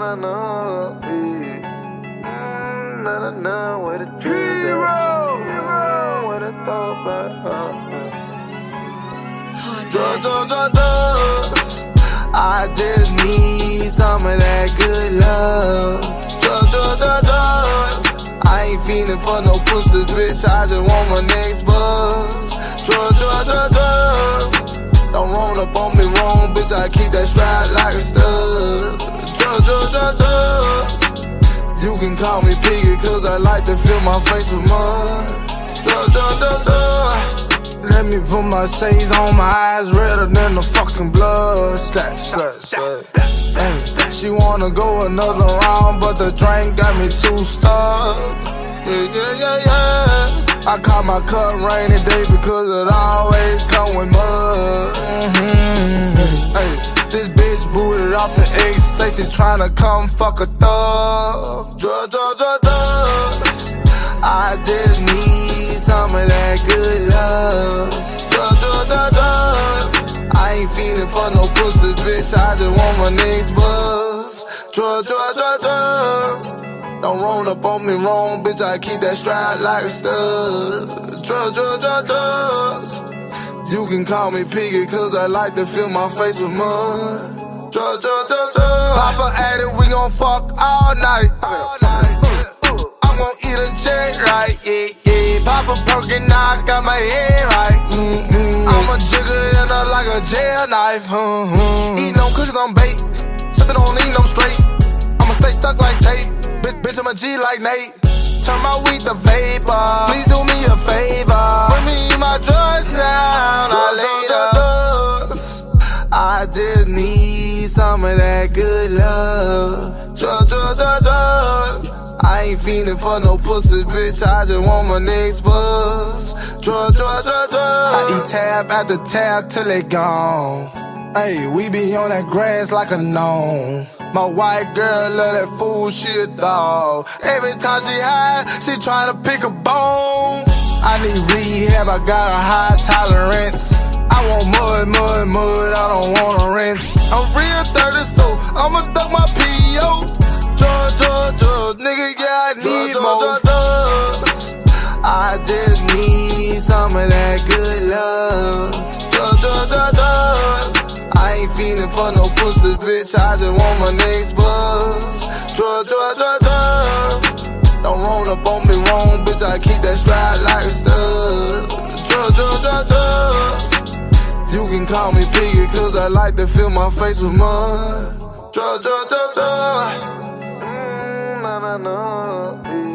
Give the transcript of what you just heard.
na na. Mm, na na na, where the Hero! Hero, where the thought uh, Drugs, drugs, drugs, drugs. I just need some of that good love. Drugs, drugs, drugs, drugs. I ain't feeling for no pussy, bitch. I just want my next buzz. Drugs, drugs, drugs, drugs. Don't roll up on me wrong, bitch. I keep that strap like a stud. Call me Piggy, cause I like to fill my face with mud. Drugs, drugs, drugs, drugs. Let me put my shades on, my eyes redder than the fucking blood. Slat, slat, slat. Ay, she wanna go another round, but the drink got me too stuck. Yeah, yeah, yeah, yeah. I call my cup rainy day because it always the ecstasy, tryna come fuck a thug. Drug, drug, drug, drugs. I just need some of that good love. Drug, drug, drug, drugs. I ain't feeling for no pussy, bitch. I just want my next buzz. Drug, drug, drug, drugs. Don't roll up on me wrong, bitch. I keep that strap like a stud. Drug, drug, drug, drugs. You can call me Piggy, cause I like to fill my face with mud. Drug, drug. Papa addict, we gon' fuck all night. I'm gon' eat a check right, yeah, yeah. Pop a perkin, now I got my head right. Mm-hmm. I'm a jigger in her like a jail knife. Mm-hmm. On cookies, I'm baked. Sipping on lean, I'm straight. I'ma stay stuck like tape. Bitch, bitch, I'm a G like Nate. Turn my weed to vapor. Please do me a favor. Bring me my drugs down. Good love. Drugs, drugs, drugs, drugs. I ain't feeling for no pussy, bitch. I just want my next buzz. Drugs, drugs, drugs, drugs. I eat tab after tab till it gone. Hey, we be on that grass like a gnome. My white girl love that fool, she a dog. Every time she high, she tryna pick a bone. I need rehab, I got a high tolerance. I want mud, mud, mud, I don't wanna ain't for no pussy, bitch. I just want my next buzz. Drug, drug, drug, drugs. Don't roll up on me wrong, bitch. I keep that strap like a stud. Drug, drug, drug, drugs. You can call me Piggy, cause I like to fill my face with mud. Drug, drug, drug, drug. mm, na na na,